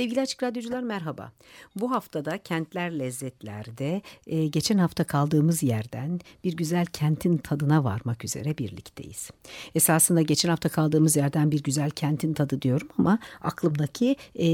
Sevgili Açık Radyocular merhaba. Bu haftada Kentler Lezzetler'de e, geçen hafta kaldığımız yerden bir güzel kentin tadına varmak üzere birlikteyiz. Esasında geçen hafta kaldığımız yerden bir güzel kentin tadı diyorum ama aklımdaki e,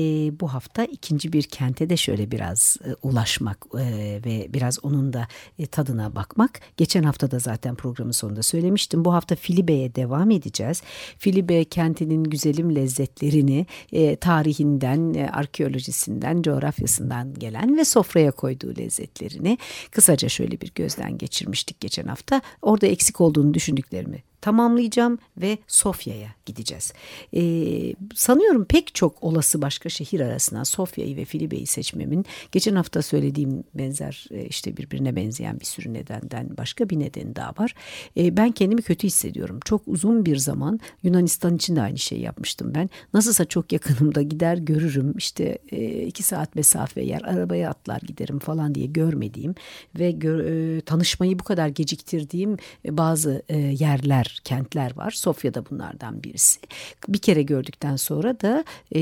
bu hafta ikinci bir kente de şöyle biraz e, ulaşmak e, ve biraz onun da e, tadına bakmak. Geçen hafta da zaten programın sonunda söylemiştim. Bu hafta Filibe'ye devam edeceğiz. Filibe kentinin güzelim lezzetlerini e, tarihinden, e, arkeolojisinden, coğrafyasından gelen ve sofraya koyduğu lezzetlerini kısaca şöyle bir gözden geçirmiştik geçen hafta. Orada eksik olduğunu düşündüklerimi tamamlayacağım ve Sofya'ya gideceğiz. Ee, sanıyorum pek çok olası başka şehir arasından Sofya'yı ve Filibe'yi seçmemin geçen hafta söylediğim benzer e, işte birbirine benzeyen bir sürü nedenden başka bir nedeni daha var. Ee, ben kendimi kötü hissediyorum. Çok uzun bir zaman Yunanistan için de aynı şeyi yapmıştım ben. Nasılsa çok yakınımda gider görürüm işte e, iki saat mesafe yer arabaya atlar giderim falan diye görmediğim ve gör, e, tanışmayı bu kadar geciktirdiğim e, bazı e, yerler kentler var. Sofya da bunlardan birisi. Bir kere gördükten sonra da e,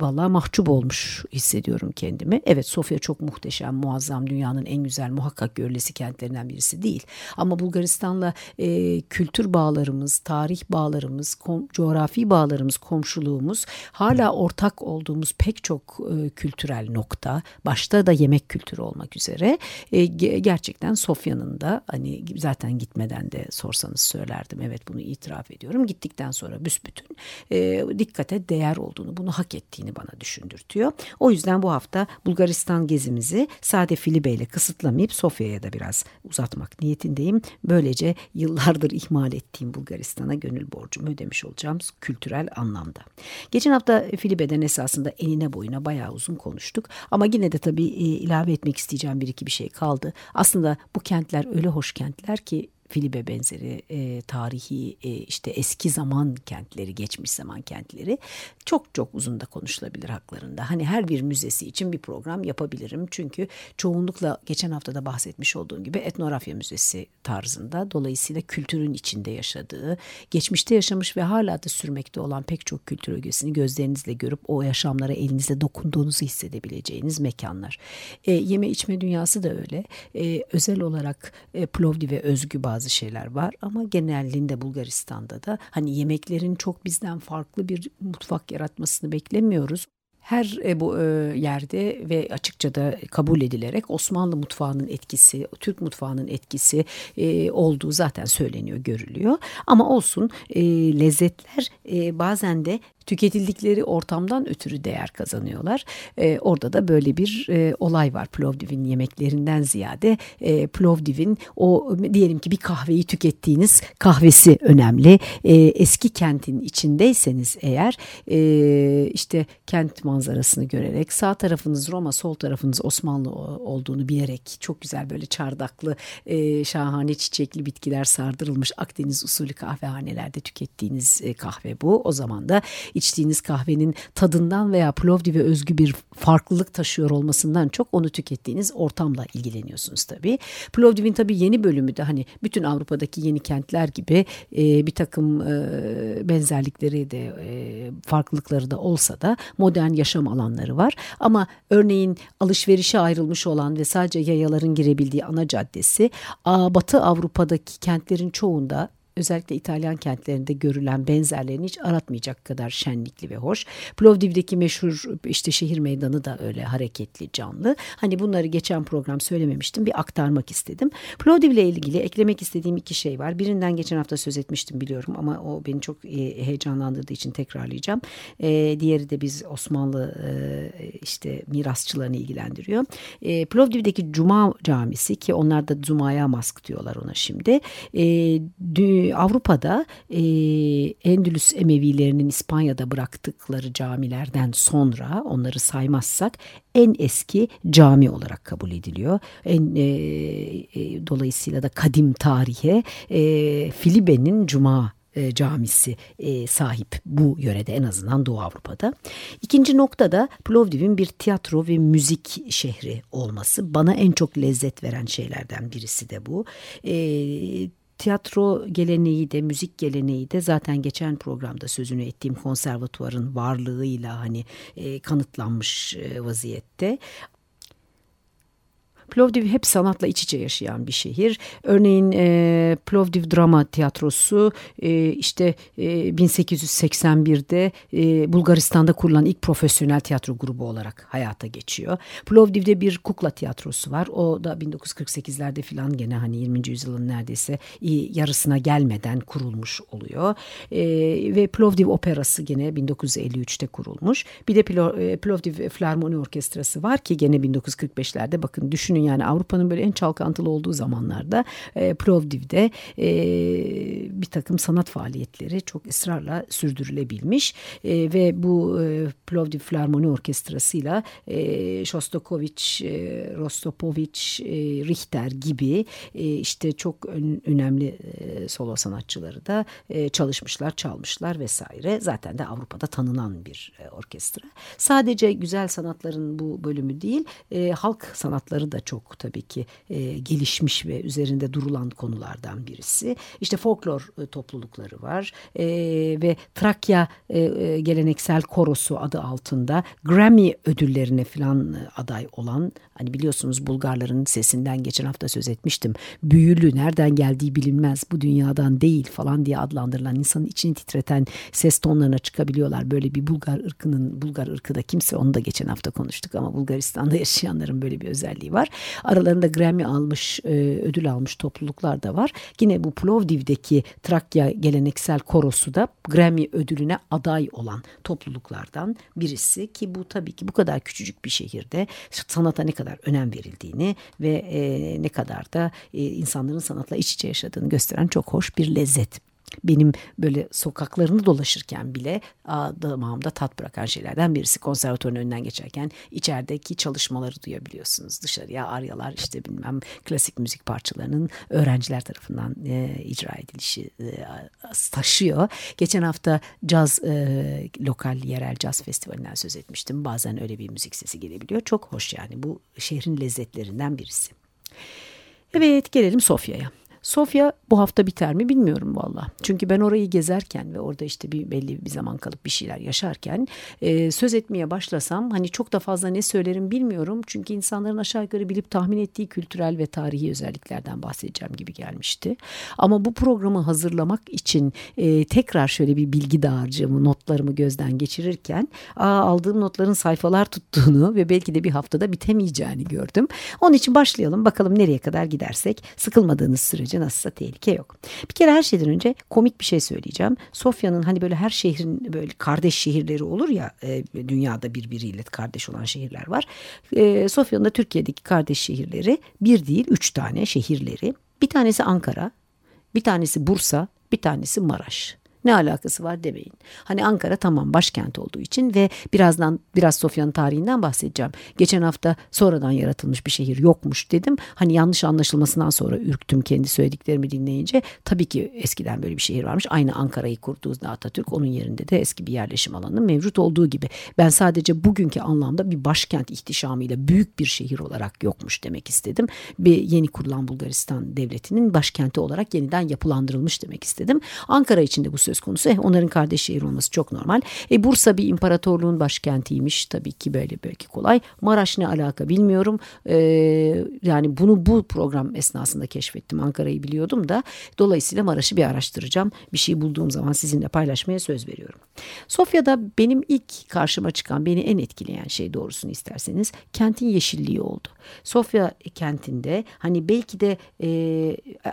vallahi mahcup olmuş hissediyorum kendimi. Evet Sofya çok muhteşem, muazzam, dünyanın en güzel muhakkak görülesi kentlerinden birisi değil. Ama Bulgaristan'la e, kültür bağlarımız, tarih bağlarımız, kom, coğrafi bağlarımız, komşuluğumuz hala ortak olduğumuz pek çok e, kültürel nokta, başta da yemek kültürü olmak üzere e, gerçekten Sofya'nın da hani zaten gitmeden de sorsanız söylerdim yaptım. Evet bunu itiraf ediyorum. Gittikten sonra büsbütün e, dikkate değer olduğunu, bunu hak ettiğini bana düşündürtüyor. O yüzden bu hafta Bulgaristan gezimizi sade Filibe ile kısıtlamayıp Sofya'ya da biraz uzatmak niyetindeyim. Böylece yıllardır ihmal ettiğim Bulgaristan'a gönül borcumu ödemiş olacağım kültürel anlamda. Geçen hafta Filibe'den esasında enine boyuna bayağı uzun konuştuk. Ama yine de tabii e, ilave etmek isteyeceğim bir iki bir şey kaldı. Aslında bu kentler öyle hoş kentler ki Filibe benzeri e, tarihi e, işte eski zaman kentleri, geçmiş zaman kentleri çok çok uzun da konuşulabilir haklarında. Hani her bir müzesi için bir program yapabilirim. Çünkü çoğunlukla geçen hafta da bahsetmiş olduğum gibi etnografya müzesi tarzında dolayısıyla kültürün içinde yaşadığı, geçmişte yaşamış ve hala da sürmekte olan pek çok kültür ögesini gözlerinizle görüp o yaşamlara elinizle dokunduğunuzu hissedebileceğiniz mekanlar. E, yeme içme dünyası da öyle. E, özel olarak e, Plovdiv ve özgü bazı bazı şeyler var ama genelliğinde Bulgaristan'da da hani yemeklerin çok bizden farklı bir mutfak yaratmasını beklemiyoruz her e, bu e, yerde ve açıkça da kabul edilerek Osmanlı mutfağının etkisi, Türk mutfağının etkisi e, olduğu zaten söyleniyor, görülüyor. Ama olsun lezzetler bazen de tüketildikleri ortamdan ötürü değer kazanıyorlar. E, orada da böyle bir e, olay var Plovdiv'in yemeklerinden ziyade e, Plovdiv'in o diyelim ki bir kahveyi tükettiğiniz kahvesi önemli. E, eski kentin içindeyseniz eğer e, işte kent manzarasını görerek sağ tarafınız Roma sol tarafınız Osmanlı olduğunu bilerek çok güzel böyle çardaklı e, şahane çiçekli bitkiler sardırılmış Akdeniz usulü kahvehanelerde tükettiğiniz e, kahve bu. O zaman da içtiğiniz kahvenin tadından veya Plovdiv'e özgü bir farklılık taşıyor olmasından çok onu tükettiğiniz ortamla ilgileniyorsunuz tabii. Plovdiv'in tabii yeni bölümü de hani bütün Avrupa'daki yeni kentler gibi e, bir takım e, benzerlikleri de e, farklılıkları da olsa da modern yaşam alanları var. Ama örneğin alışverişe ayrılmış olan ve sadece yayaların girebildiği ana caddesi Batı Avrupa'daki kentlerin çoğunda özellikle İtalyan kentlerinde görülen benzerlerini hiç aratmayacak kadar şenlikli ve hoş. Plovdiv'deki meşhur işte şehir meydanı da öyle hareketli, canlı. Hani bunları geçen program söylememiştim. Bir aktarmak istedim. Plovdiv ile ilgili eklemek istediğim iki şey var. Birinden geçen hafta söz etmiştim biliyorum ama o beni çok e, heyecanlandırdığı için tekrarlayacağım. E, diğeri de biz Osmanlı e, işte mirasçılarını ilgilendiriyor. E, Plovdiv'deki Cuma Camisi ki onlar da Cuma'ya mask diyorlar ona şimdi. E, dü Avrupa'da e, Endülüs Emevilerinin İspanya'da bıraktıkları camilerden sonra onları saymazsak en eski cami olarak kabul ediliyor. En e, e, dolayısıyla da kadim tarihe e, Filibe'nin Cuma camisi sahip bu yörede en azından Doğu Avrupa'da. İkinci nokta da Plovdiv'in bir tiyatro ve müzik şehri olması. Bana en çok lezzet veren şeylerden birisi de bu. Tiyatro geleneği de müzik geleneği de zaten geçen programda sözünü ettiğim konservatuvarın varlığıyla hani e, kanıtlanmış e, vaziyette. Plovdiv hep sanatla iç içe yaşayan bir şehir. Örneğin e, Plovdiv Drama Tiyatrosu e, işte e, 1881'de e, Bulgaristan'da kurulan ilk profesyonel tiyatro grubu olarak hayata geçiyor. Plovdiv'de bir kukla tiyatrosu var. O da 1948'lerde filan gene hani 20. yüzyılın neredeyse yarısına gelmeden kurulmuş oluyor. E, ve Plovdiv Operası gene 1953'te kurulmuş. Bir de e, Plovdiv Flarmoni Orkestrası var ki gene 1945'lerde bakın düşünün düşünün yani Avrupa'nın böyle en çalkantılı olduğu zamanlarda e, Plovdiv'de e, bir takım sanat faaliyetleri çok ısrarla sürdürülebilmiş e, ve bu e, Plovdiv Filarmoni Orkestrası'yla e, Shostakovich, e, Rostopovich, e, Richter gibi e, işte çok ön, önemli e, solo sanatçıları da e, çalışmışlar, çalmışlar vesaire. Zaten de Avrupa'da tanınan bir e, orkestra. Sadece güzel sanatların bu bölümü değil, e, halk sanatları da çok tabii ki e, gelişmiş ve üzerinde durulan konulardan birisi. İşte folklor e, toplulukları var e, ve Trakya e, e, geleneksel korosu adı altında Grammy ödüllerine falan e, aday olan hani biliyorsunuz Bulgarların sesinden geçen hafta söz etmiştim. Büyülü nereden geldiği bilinmez bu dünyadan değil falan diye adlandırılan insanın içini titreten ses tonlarına çıkabiliyorlar. Böyle bir Bulgar ırkının Bulgar ırkı da kimse onu da geçen hafta konuştuk ama Bulgaristan'da yaşayanların böyle bir özelliği var. Aralarında Grammy almış, e, ödül almış topluluklar da var. Yine bu Plovdiv'deki Trakya geleneksel korosu da Grammy ödülüne aday olan topluluklardan birisi ki bu tabii ki bu kadar küçücük bir şehirde sanata ne kadar önem verildiğini ve e, ne kadar da e, insanların sanatla iç içe yaşadığını gösteren çok hoş bir lezzet benim böyle sokaklarını dolaşırken bile damağımda tat bırakan şeylerden birisi. Konservatuvarın önünden geçerken içerideki çalışmaları duyabiliyorsunuz. Dışarıya aryalar işte bilmem klasik müzik parçalarının öğrenciler tarafından e, icra edilişi e, taşıyor. Geçen hafta caz e, lokal yerel caz festivalinden söz etmiştim. Bazen öyle bir müzik sesi gelebiliyor. Çok hoş yani bu şehrin lezzetlerinden birisi. Evet gelelim Sofya'ya. Sofya bu hafta biter mi bilmiyorum valla. Çünkü ben orayı gezerken ve orada işte bir belli bir zaman kalıp bir şeyler yaşarken e, söz etmeye başlasam hani çok da fazla ne söylerim bilmiyorum. Çünkü insanların aşağı yukarı bilip tahmin ettiği kültürel ve tarihi özelliklerden bahsedeceğim gibi gelmişti. Ama bu programı hazırlamak için e, tekrar şöyle bir bilgi dağarcığımı, notlarımı gözden geçirirken aa, aldığım notların sayfalar tuttuğunu ve belki de bir haftada bitemeyeceğini gördüm. Onun için başlayalım bakalım nereye kadar gidersek sıkılmadığınız sürece sürece nasılsa tehlike yok. Bir kere her şeyden önce komik bir şey söyleyeceğim. Sofya'nın hani böyle her şehrin böyle kardeş şehirleri olur ya e, dünyada birbiriyle kardeş olan şehirler var. E, Sofya'nın da Türkiye'deki kardeş şehirleri bir değil üç tane şehirleri. Bir tanesi Ankara, bir tanesi Bursa, bir tanesi Maraş. Ne alakası var demeyin. Hani Ankara tamam başkent olduğu için ve birazdan biraz Sofya'nın tarihinden bahsedeceğim. Geçen hafta sonradan yaratılmış bir şehir yokmuş dedim. Hani yanlış anlaşılmasından sonra ürktüm kendi söylediklerimi dinleyince. Tabii ki eskiden böyle bir şehir varmış. Aynı Ankara'yı kurduğunda Atatürk onun yerinde de eski bir yerleşim alanının mevcut olduğu gibi. Ben sadece bugünkü anlamda bir başkent ihtişamıyla büyük bir şehir olarak yokmuş demek istedim. Bir yeni kurulan Bulgaristan devletinin başkenti olarak yeniden yapılandırılmış demek istedim. Ankara için de bu söz söz konusu. Eh, onların kardeş şehir olması çok normal. E, Bursa bir imparatorluğun başkentiymiş. Tabii ki böyle belki kolay. Maraş ne alaka bilmiyorum. E, yani bunu bu program esnasında keşfettim. Ankara'yı biliyordum da. Dolayısıyla Maraş'ı bir araştıracağım. Bir şey bulduğum zaman sizinle paylaşmaya söz veriyorum. Sofya'da benim ilk karşıma çıkan, beni en etkileyen şey doğrusunu isterseniz kentin yeşilliği oldu. Sofya kentinde hani belki de e,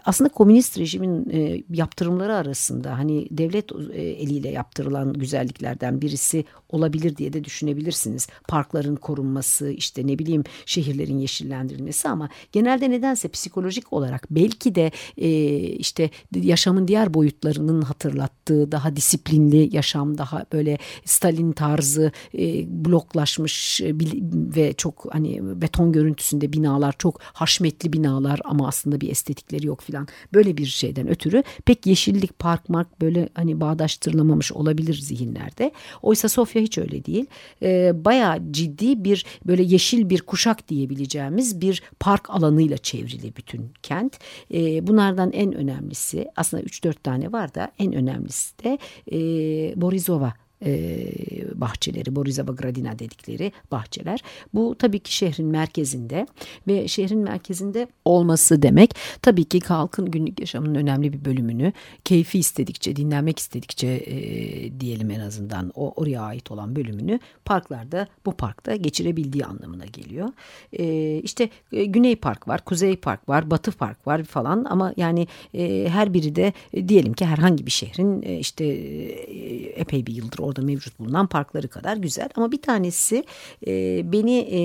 aslında komünist rejimin e, yaptırımları arasında hani devlet e, eliyle yaptırılan güzelliklerden birisi olabilir diye de düşünebilirsiniz. Parkların korunması, işte ne bileyim şehirlerin yeşillendirilmesi ama genelde nedense psikolojik olarak belki de e, işte yaşamın diğer boyutlarının hatırlattığı daha disiplinli yaşam, daha böyle Stalin tarzı e, bloklaşmış e, ve çok hani beton görüntüsünde binalar, çok haşmetli binalar ama aslında bir estetikleri yok filan. Böyle bir şeyden ötürü pek yeşillik, park, mark böyle hani bağdaştırılamamış olabilir zihinlerde. Oysa Sofya hiç öyle değil. E, bayağı ciddi bir böyle yeşil bir kuşak diyebileceğimiz bir park alanıyla çevrili bütün kent. E, bunlardan en önemlisi aslında 3-4 tane var da en önemlisi de e, Borizova e, bahçeleri, Borizava Gradina dedikleri bahçeler. Bu tabii ki şehrin merkezinde ve şehrin merkezinde olması demek tabii ki halkın günlük yaşamının önemli bir bölümünü keyfi istedikçe, dinlenmek istedikçe e, diyelim en azından o oraya ait olan bölümünü parklarda bu parkta geçirebildiği anlamına geliyor. E, işte e, Güney Park var, Kuzey Park var, Batı Park var falan ama yani e, her biri de e, diyelim ki herhangi bir şehrin e, işte e, epey bir yıldır orada mevcut bulunan parkları kadar güzel. Ama bir tanesi e, beni e,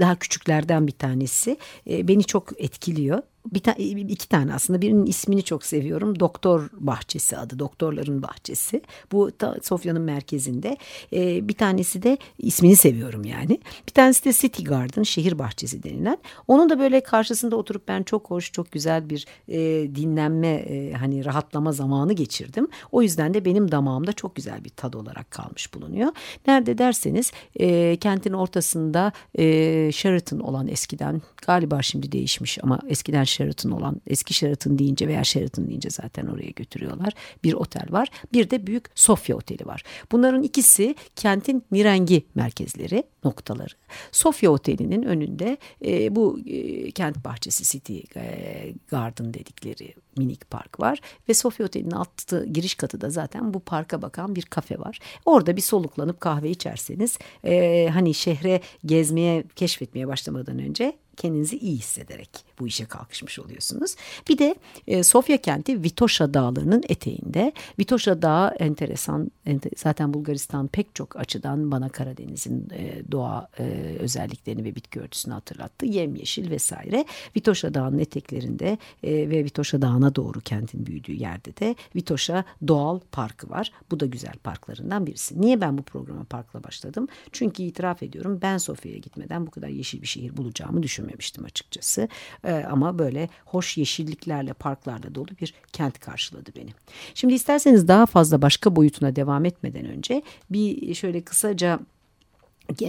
daha küçüklerden bir tanesi e, beni çok etkiliyor bir ta iki tane aslında birinin ismini çok seviyorum. Doktor Bahçesi adı. Doktorların Bahçesi. Bu Sofya'nın merkezinde. Ee, bir tanesi de ismini seviyorum yani. Bir tanesi de City Garden, şehir bahçesi denilen. Onun da böyle karşısında oturup ben çok hoş, çok güzel bir e, dinlenme, e, hani rahatlama zamanı geçirdim. O yüzden de benim damağımda çok güzel bir tad olarak kalmış bulunuyor. Nerede derseniz e, kentin ortasında e, Sheraton olan eskiden galiba şimdi değişmiş ama eskiden Sheraton olan eski Sheraton deyince veya Sheraton deyince zaten oraya götürüyorlar. Bir otel var. Bir de büyük Sofya Oteli var. Bunların ikisi kentin mirengi merkezleri noktaları. Sofya Oteli'nin önünde e, bu e, kent bahçesi City e, Garden dedikleri minik park var ve Sofya Oteli'nin altı giriş katı da zaten bu parka bakan bir kafe var. Orada bir soluklanıp kahve içerseniz e, hani şehre gezmeye keşfetmeye başlamadan önce kendinizi iyi hissederek bu işe kalkışmış oluyorsunuz. Bir de e, Sofya kenti Vitoşa dağlarının eteğinde. Vitoşa dağı enteresan. Enter, zaten Bulgaristan pek çok açıdan bana Karadeniz'in e, doğa e, özelliklerini ve bitki örtüsünü hatırlattı. Yemyeşil vesaire. Vitoşa dağının eteklerinde e, ve Vitoşa dağına doğru kentin büyüdüğü yerde de Vitoşa Doğal Parkı var. Bu da güzel parklarından birisi. Niye ben bu programa parkla başladım? Çünkü itiraf ediyorum ben Sofya'ya gitmeden bu kadar yeşil bir şehir bulacağımı düşünmemiştim açıkçası. E, ama böyle hoş yeşilliklerle, parklarla dolu bir kent karşıladı beni. Şimdi isterseniz daha fazla başka boyutuna devam etmeden önce bir şöyle kısaca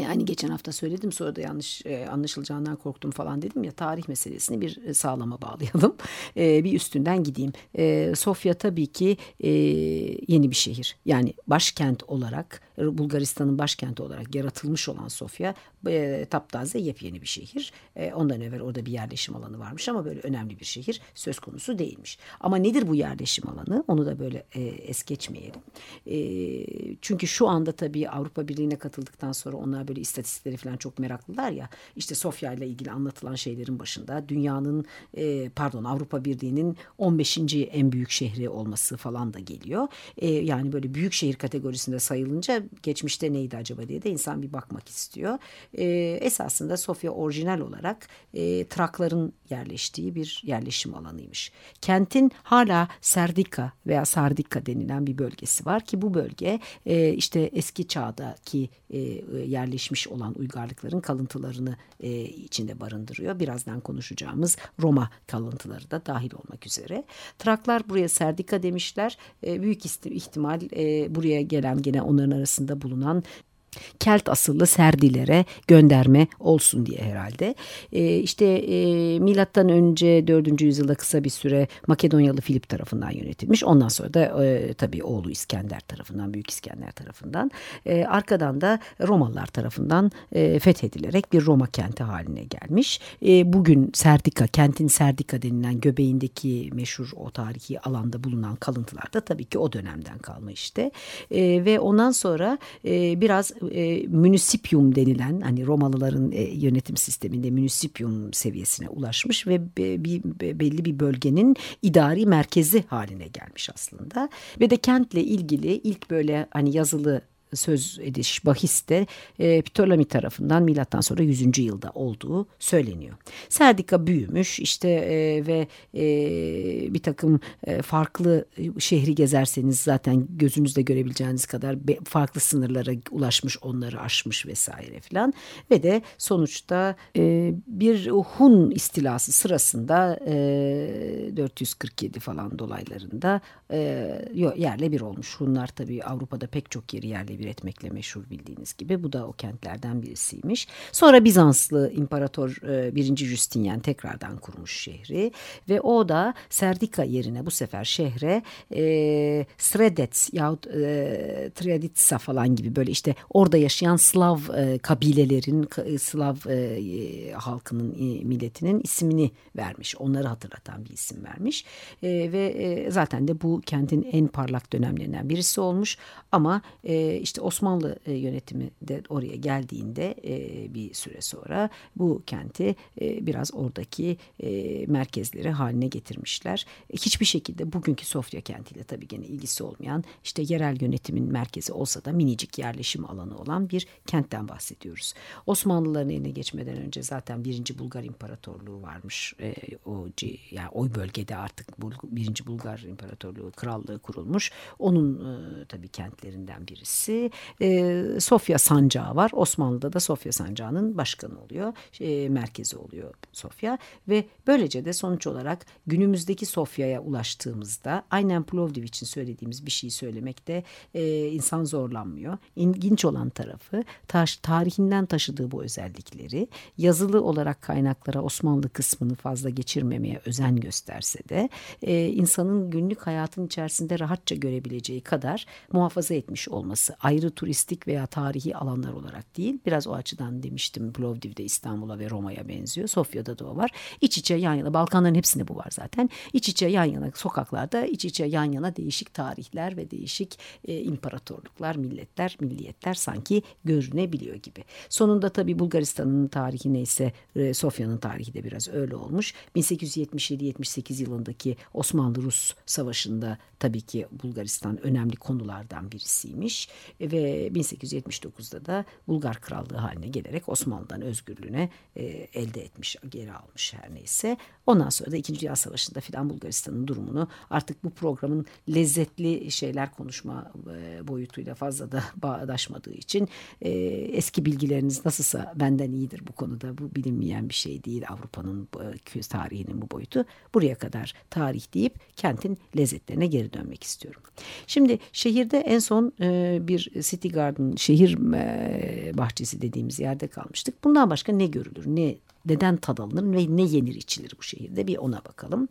hani geçen hafta söyledim sonra da yanlış e, anlaşılacağından korktum falan dedim ya tarih meselesini bir e, sağlama bağlayalım. E, bir üstünden gideyim. E, Sofya tabii ki e, yeni bir şehir. Yani başkent olarak Bulgaristan'ın başkenti olarak yaratılmış olan Sofya e, taptaze yepyeni bir şehir. E, ondan evvel orada bir yerleşim alanı varmış ama böyle önemli bir şehir söz konusu değilmiş. Ama nedir bu yerleşim alanı? Onu da böyle e, es geçmeyelim. E, çünkü şu anda tabii Avrupa Birliği'ne katıldıktan sonra onlar böyle istatistikleri falan çok meraklılar ya. İşte Sofya ile ilgili anlatılan şeylerin başında dünyanın e, pardon Avrupa Birliği'nin 15. en büyük şehri olması falan da geliyor. E, yani böyle büyük şehir kategorisinde sayılınca geçmişte neydi acaba diye de insan bir bakmak istiyor. E, esasında Sofya orijinal olarak e, Trakların yerleştiği bir yerleşim alanıymış. Kentin hala Serdika veya Sardika denilen bir bölgesi var ki bu bölge e, işte eski çağdaki e, yerleşmiş olan uygarlıkların kalıntılarını e, içinde barındırıyor. Birazdan konuşacağımız Roma kalıntıları da dahil olmak üzere. Traklar buraya Serdika demişler. E, büyük ihtimal e, buraya gelen gene onların arasında bulunan Kelt asıllı Serdilere gönderme olsun diye herhalde. E, işte e, milattan önce 4. yüzyılda kısa bir süre Makedonyalı Filip tarafından yönetilmiş. Ondan sonra da e, tabii oğlu İskender tarafından, Büyük İskender tarafından. E, arkadan da Romalılar tarafından e, fethedilerek bir Roma kenti haline gelmiş. E, bugün Serdika, kentin Serdika denilen göbeğindeki meşhur o tarihi alanda bulunan kalıntılar da tabii ki o dönemden kalma işte. E, ve ondan sonra e, biraz e, munisipium denilen hani Romalıların e, yönetim sisteminde munisipium seviyesine ulaşmış ve be, bir, be, belli bir bölgenin idari merkezi haline gelmiş aslında. Ve de kentle ilgili ilk böyle hani yazılı söz ediş bahiste e, Ptolemy tarafından milattan sonra 100. yılda olduğu söyleniyor. Serdika büyümüş işte e, ve e, bir takım e, farklı şehri gezerseniz zaten gözünüzde görebileceğiniz kadar be, farklı sınırlara ulaşmış onları aşmış vesaire filan ve de sonuçta e, bir Hun istilası sırasında e, 447 falan dolaylarında e, yerle bir olmuş. Hunlar tabii Avrupa'da pek çok yeri yerle bir etmekle meşhur bildiğiniz gibi. Bu da o kentlerden birisiymiş. Sonra Bizanslı İmparator 1. E, Justinian tekrardan kurmuş şehri ve o da Serdika yerine bu sefer şehre e, Sredets yahut e, Triaditsa falan gibi böyle işte orada yaşayan Slav e, kabilelerin, Slav e, halkının, e, milletinin ismini vermiş. Onları hatırlatan bir isim vermiş. E, ve e, zaten de bu kentin en parlak dönemlerinden birisi olmuş. Ama e, işte Osmanlı e, yönetimi de oraya geldiğinde e, bir süre sonra bu kenti e, biraz oradaki merkezleri haline getirmişler. Hiçbir şekilde bugünkü Sofya kentiyle tabii gene ilgisi olmayan işte yerel yönetimin merkezi olsa da minicik yerleşim alanı olan bir kentten bahsediyoruz. Osmanlıların eline geçmeden önce zaten birinci Bulgar İmparatorluğu varmış. O yani o bölgede artık birinci Bulgar İmparatorluğu krallığı kurulmuş. Onun e, tabii kentlerinden birisi. E, Sofya Sancağı var. Osmanlı'da da Sofya Sancağı'nın başkanı oluyor. E, merkezi oluyor Sofya. Ve böylece de sonuç olarak günümüzdeki Sofya'ya ulaştığımızda aynen Plovdiv için söylediğimiz bir şeyi söylemekte e, insan zorlanmıyor. İlginç olan tarafı taş, tarihinden taşıdığı bu özellikleri yazılı olarak kaynaklara Osmanlı kısmını fazla geçirmemeye özen gösterse de e, insanın günlük hayatın içerisinde rahatça görebileceği kadar muhafaza etmiş olması ayrı turistik veya tarihi alanlar olarak değil. Biraz o açıdan demiştim Plovdiv'de İstanbul'a ve Roma'ya benziyor. Sofya'da da o var. İç içe yan yana Balkanların hepsinde bu var zaten. İç içe yan yana sokaklarda iç içe yan yana değişik tarihler ve değişik e, imparatorluklar, milletler, milliyetler sanki görünebiliyor gibi. Sonunda tabii Bulgaristan'ın tarihi neyse e, Sofya'nın tarihi de biraz öyle olmuş. 1877-78 yılındaki Osmanlı-Rus savaşında tabii ki Bulgaristan önemli konulardan birisiymiş ve 1879'da da Bulgar Krallığı haline gelerek Osmanlı'dan özgürlüğüne e, elde etmiş, geri almış her neyse. Ondan sonra da İkinci Dünya Savaşı'nda filan Bulgaristan'ın durumunu artık bu programın lezzetli şeyler konuşma e, boyutuyla fazla da bağdaşmadığı için e, eski bilgileriniz nasılsa benden iyidir bu konuda. Bu bilinmeyen bir şey değil Avrupa'nın e, tarihinin bu boyutu. Buraya kadar tarih deyip kentin lezzetlerine geri dönmek istiyorum. Şimdi şehirde en son bir City Garden şehir bahçesi dediğimiz yerde kalmıştık. Bundan başka ne görülür, ne neden tad alınır ve ne yenir içilir bu şehirde bir ona bakalım.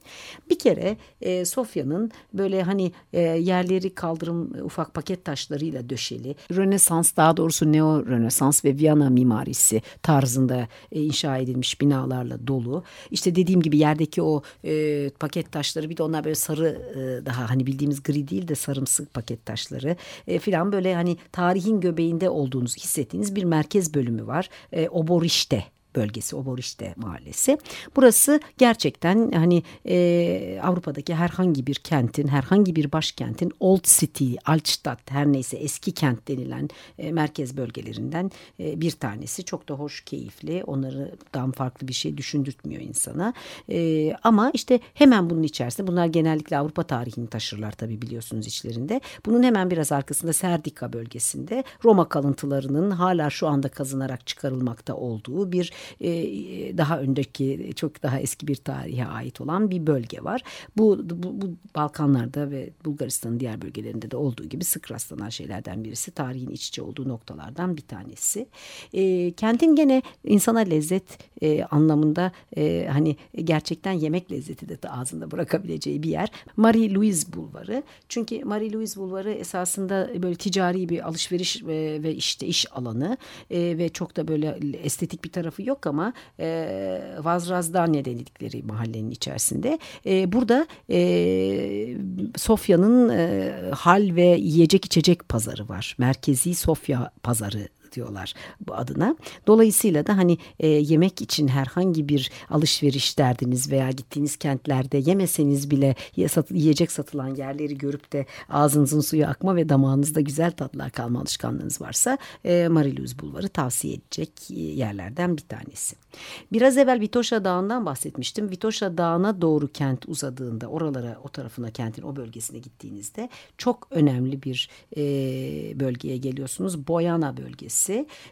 Bir kere e, Sofya'nın böyle hani e, yerleri kaldırım e, ufak paket taşlarıyla döşeli Rönesans daha doğrusu Neo Rönesans ve Viyana mimarisi tarzında e, inşa edilmiş binalarla dolu. İşte dediğim gibi yerdeki o e, paket taşları bir de onlar böyle sarı e, daha hani bildiğimiz gri değil de sarımsı paket taşları e, filan böyle hani tarihin göbeğinde olduğunuzu hissettiğiniz bir merkez bölümü var. E, Oborişte bölgesi Oborişte mahallesi. Burası gerçekten hani e, Avrupa'daki herhangi bir kentin, herhangi bir başkentin Old City, Altstadt her neyse eski kent denilen e, merkez bölgelerinden e, bir tanesi. Çok da hoş, keyifli. Onlardan farklı bir şey düşündürtmüyor insana. E, ama işte hemen bunun içerisinde bunlar genellikle Avrupa tarihini taşırlar tabii biliyorsunuz içlerinde. Bunun hemen biraz arkasında Serdika bölgesinde Roma kalıntılarının hala şu anda kazınarak çıkarılmakta olduğu bir e, daha önceki çok daha eski bir tarihe ait olan bir bölge var. Bu, bu, bu Balkanlarda ve Bulgaristan'ın diğer bölgelerinde de olduğu gibi sık rastlanan şeylerden birisi. Tarihin iç içe olduğu noktalardan bir tanesi. E, kentin gene insana lezzet e, anlamında e, hani gerçekten yemek lezzeti de ağzında bırakabileceği bir yer. Marie Louise Bulvarı. Çünkü Marie Louise Bulvarı esasında böyle ticari bir alışveriş ve, ve işte iş alanı e, ve çok da böyle estetik bir tarafı yok ama e, Vazrazdanya dedikleri mahallenin içerisinde. E, burada e, Sofya'nın e, hal ve yiyecek içecek pazarı var. Merkezi Sofya pazarı diyorlar bu adına. Dolayısıyla da hani e, yemek için herhangi bir alışveriş derdiniz veya gittiğiniz kentlerde yemeseniz bile yiyecek satılan yerleri görüp de ağzınızın suyu akma ve damağınızda güzel tatlar kalma alışkanlığınız varsa e, Mariluz Bulvarı tavsiye edecek yerlerden bir tanesi. Biraz evvel Vitoşa Dağı'ndan bahsetmiştim. Vitoşa Dağı'na doğru kent uzadığında oralara o tarafına kentin o bölgesine gittiğinizde çok önemli bir e, bölgeye geliyorsunuz. Boyana bölgesi.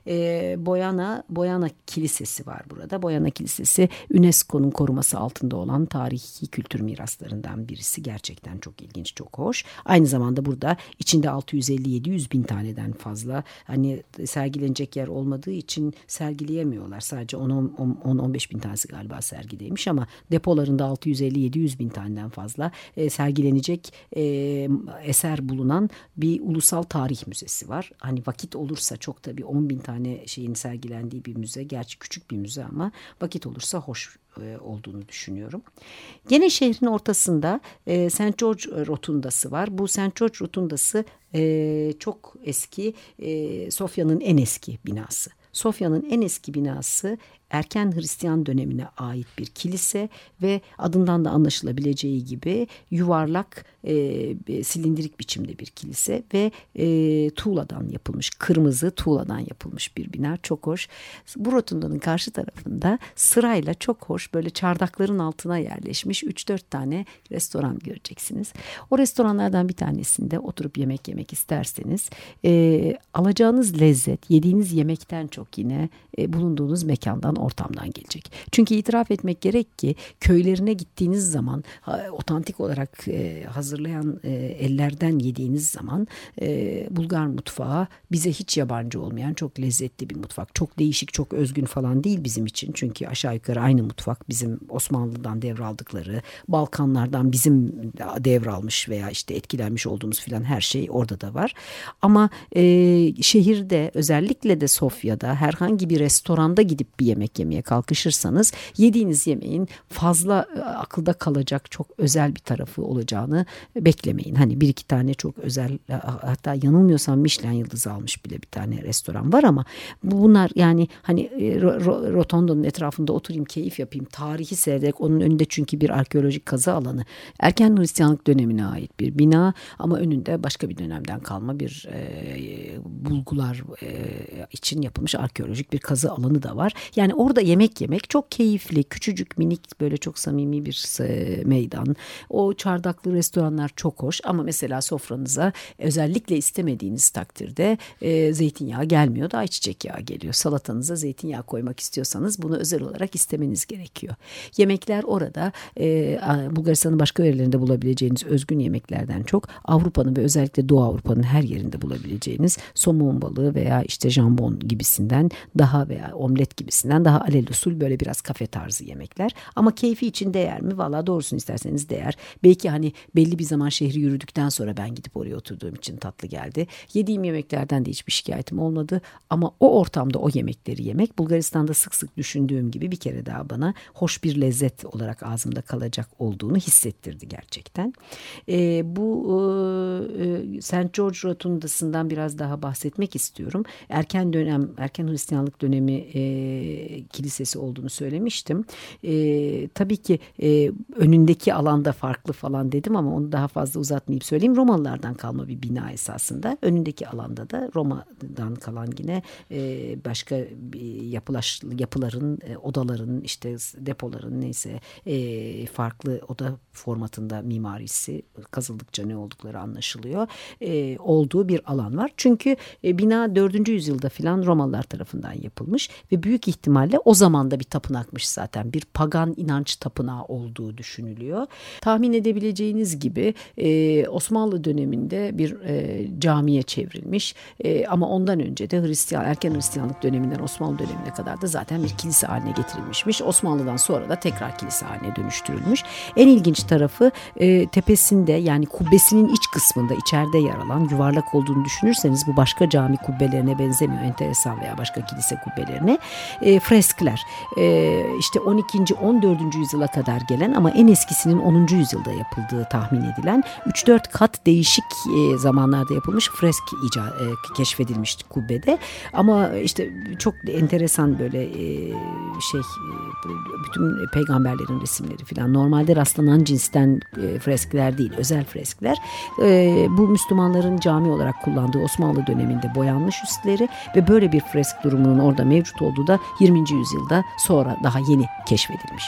E, Boyana Boyana Kilisesi var burada. Boyana Kilisesi UNESCO'nun koruması altında olan tarihi kültür miraslarından birisi. Gerçekten çok ilginç, çok hoş. Aynı zamanda burada içinde 650-700 bin taneden fazla hani sergilenecek yer olmadığı için sergileyemiyorlar. Sadece 10-15 bin tanesi galiba sergideymiş ama depolarında 650-700 bin taneden fazla e, sergilenecek e, eser bulunan bir ulusal tarih müzesi var. Hani vakit olursa çok da bir 10 bin tane şeyin sergilendiği bir müze. Gerçi küçük bir müze ama vakit olursa hoş e, olduğunu düşünüyorum. Gene şehrin ortasında e, St. George Rotundası var. Bu St. George Rotundası e, çok eski, Sofya'nın en eski binası. Sofya'nın en eski binası erken Hristiyan dönemine ait bir kilise ve adından da anlaşılabileceği gibi yuvarlak e, silindirik biçimde bir kilise ve e, tuğladan yapılmış kırmızı tuğladan yapılmış bir bina çok hoş. Bu rotundanın karşı tarafında sırayla çok hoş böyle çardakların altına yerleşmiş 3-4 tane restoran göreceksiniz. O restoranlardan bir tanesinde oturup yemek yemek isterseniz e, alacağınız lezzet yediğiniz yemekten çok yine e, bulunduğunuz mekandan ortamdan gelecek. Çünkü itiraf etmek gerek ki köylerine gittiğiniz zaman otantik olarak e, hazırlayan e, ellerden yediğiniz zaman Bulgar mutfağı bize hiç yabancı olmayan çok lezzetli bir mutfak. Çok değişik, çok özgün falan değil bizim için. Çünkü aşağı yukarı aynı mutfak bizim Osmanlı'dan devraldıkları, Balkanlardan bizim devralmış veya işte etkilenmiş olduğumuz filan her şey orada da var. Ama şehirde özellikle de Sofya'da herhangi bir restoranda gidip bir yemek yemeye kalkışırsanız yediğiniz yemeğin fazla e, akılda kalacak çok özel bir tarafı olacağını beklemeyin. Hani bir iki tane çok özel e, hatta yanılmıyorsam Michelin yıldızı almış bile bir tane restoran var ama bunlar yani hani e, Rotondo'nun etrafında oturayım keyif yapayım tarihi seyrederek onun önünde çünkü bir arkeolojik kazı alanı erken Hristiyanlık dönemine ait bir bina ama önünde başka bir dönemden kalma bir e, bulgular e, için yapılmış arkeolojik bir kazı alanı da var. Yani orada yemek yemek çok keyifli küçücük minik böyle çok samimi bir meydan o çardaklı restoranlar çok hoş ama mesela sofranıza özellikle istemediğiniz takdirde e, zeytinyağı gelmiyor da ayçiçek yağı geliyor. Salatanıza zeytinyağı koymak istiyorsanız bunu özel olarak istemeniz gerekiyor. Yemekler orada e, Bulgaristan'ın başka yerlerinde bulabileceğiniz özgün yemeklerden çok Avrupa'nın ve özellikle Doğu Avrupa'nın her yerinde bulabileceğiniz somon balığı veya işte jambon gibisinden daha veya omlet gibisinden daha alel böyle biraz kafe tarzı yemekler. Ama keyfi için değer mi? Valla doğrusunu isterseniz değer. Belki hani belli bir zaman şehri yürüdükten sonra ben gidip oraya oturduğum için tatlı geldi. Yediğim yemeklerden de hiçbir şikayetim olmadı. Ama o ortamda o yemekleri yemek Bulgaristan'da sık sık düşündüğüm gibi bir kere daha bana hoş bir lezzet olarak ağzımda kalacak olduğunu hissettirdi gerçekten. E, bu e, St. George Rotundası'ndan biraz daha bahsetmek istiyorum. Erken dönem, erken Hristiyanlık dönemi e, kilisesi olduğunu söylemiştim. E, tabii ki e, önündeki alanda farklı falan dedim ama onu daha fazla uzatmayıp söyleyeyim. Romalılardan kalma bir bina esasında. Önündeki alanda da Roma'dan kalan yine e, başka yapılaş, yapıların, e, odaların, işte depoların neyse e, farklı oda formatında mimarisi kazıldıkça ne oldukları anlaşılıyor. E, olduğu bir alan var. Çünkü e, bina 4. yüzyılda filan Romalılar tarafından yapılmış ve büyük ihtimalle o zaman da bir tapınakmış zaten. Bir pagan inanç tapınağı olduğu düşünülüyor. Tahmin edebileceğiniz gibi e, Osmanlı döneminde bir e, camiye çevrilmiş e, ama ondan önce de Hristiyan erken Hristiyanlık döneminden Osmanlı dönemine kadar da zaten bir kilise haline getirilmişmiş. Osmanlı'dan sonra da tekrar kilise haline dönüştürülmüş. En ilginç tarafı e, tepesinde yani kubbesinin iç kısmında içeride yer alan yuvarlak olduğunu düşünürseniz bu başka cami kubbelerine benzemiyor. Enteresan veya başka kilise kubbelerine e, freskler. E, işte 12. 14. yüzyıla kadar gelen ama en eskisinin 10. yüzyılda yapıldığı tahmin edilen 3-4 kat değişik e, zamanlarda yapılmış fresk ica, e, keşfedilmişti kubbede. Ama işte çok enteresan böyle e, şey e, bütün peygamberlerin resimleri falan normalde rastlanan cinsten e, freskler değil özel freskler. E, bu Müslümanların cami olarak kullandığı Osmanlı döneminde boyanmış üstleri ve böyle bir fresk durumunun orada mevcut olduğu da 20. yüzyılda sonra daha yeni keşfedilmiş.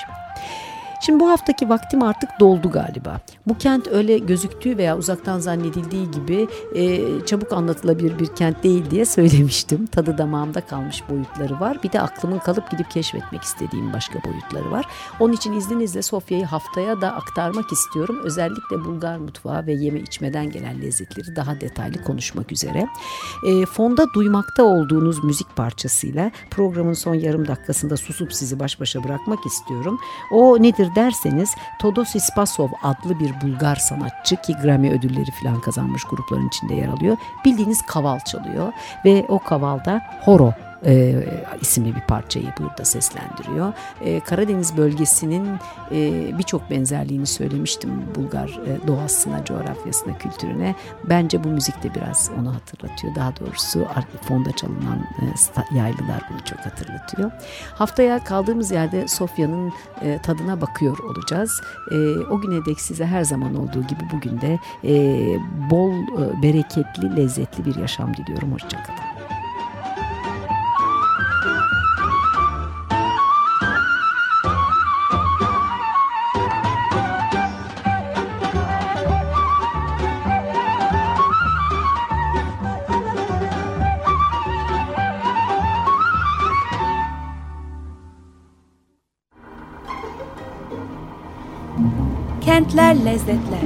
Şimdi bu haftaki vaktim artık doldu galiba. Bu kent öyle gözüktüğü veya uzaktan zannedildiği gibi e, çabuk anlatılabilir bir kent değil diye söylemiştim. Tadı damağımda kalmış boyutları var. Bir de aklımın kalıp gidip keşfetmek istediğim başka boyutları var. Onun için izninizle Sofya'yı haftaya da aktarmak istiyorum. Özellikle Bulgar mutfağı ve yeme içmeden gelen lezzetleri daha detaylı konuşmak üzere. E, fonda duymakta olduğunuz müzik parçasıyla programın son yarım dakikasında susup sizi baş başa bırakmak istiyorum. O nedir derseniz Todosis Spasov adlı bir Bulgar sanatçı ki Grammy ödülleri falan kazanmış grupların içinde yer alıyor. Bildiğiniz kaval çalıyor ve o kavalda horo e, isimli bir parçayı burada seslendiriyor. E, Karadeniz bölgesinin e, birçok benzerliğini söylemiştim Bulgar e, doğasına, coğrafyasına, kültürüne. Bence bu müzik de biraz onu hatırlatıyor. Daha doğrusu fonda çalınan e, yaylılar bunu çok hatırlatıyor. Haftaya kaldığımız yerde Sofya'nın e, tadına bakıyor olacağız. E, o güne dek size her zaman olduğu gibi bugün de e, bol, e, bereketli, lezzetli bir yaşam diliyorum. Hoşçakalın. Kentler Lezzetler.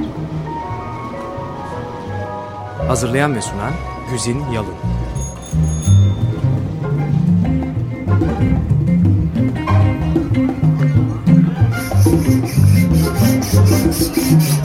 Hazırlayan ve sunan Güzin Yalın. Açık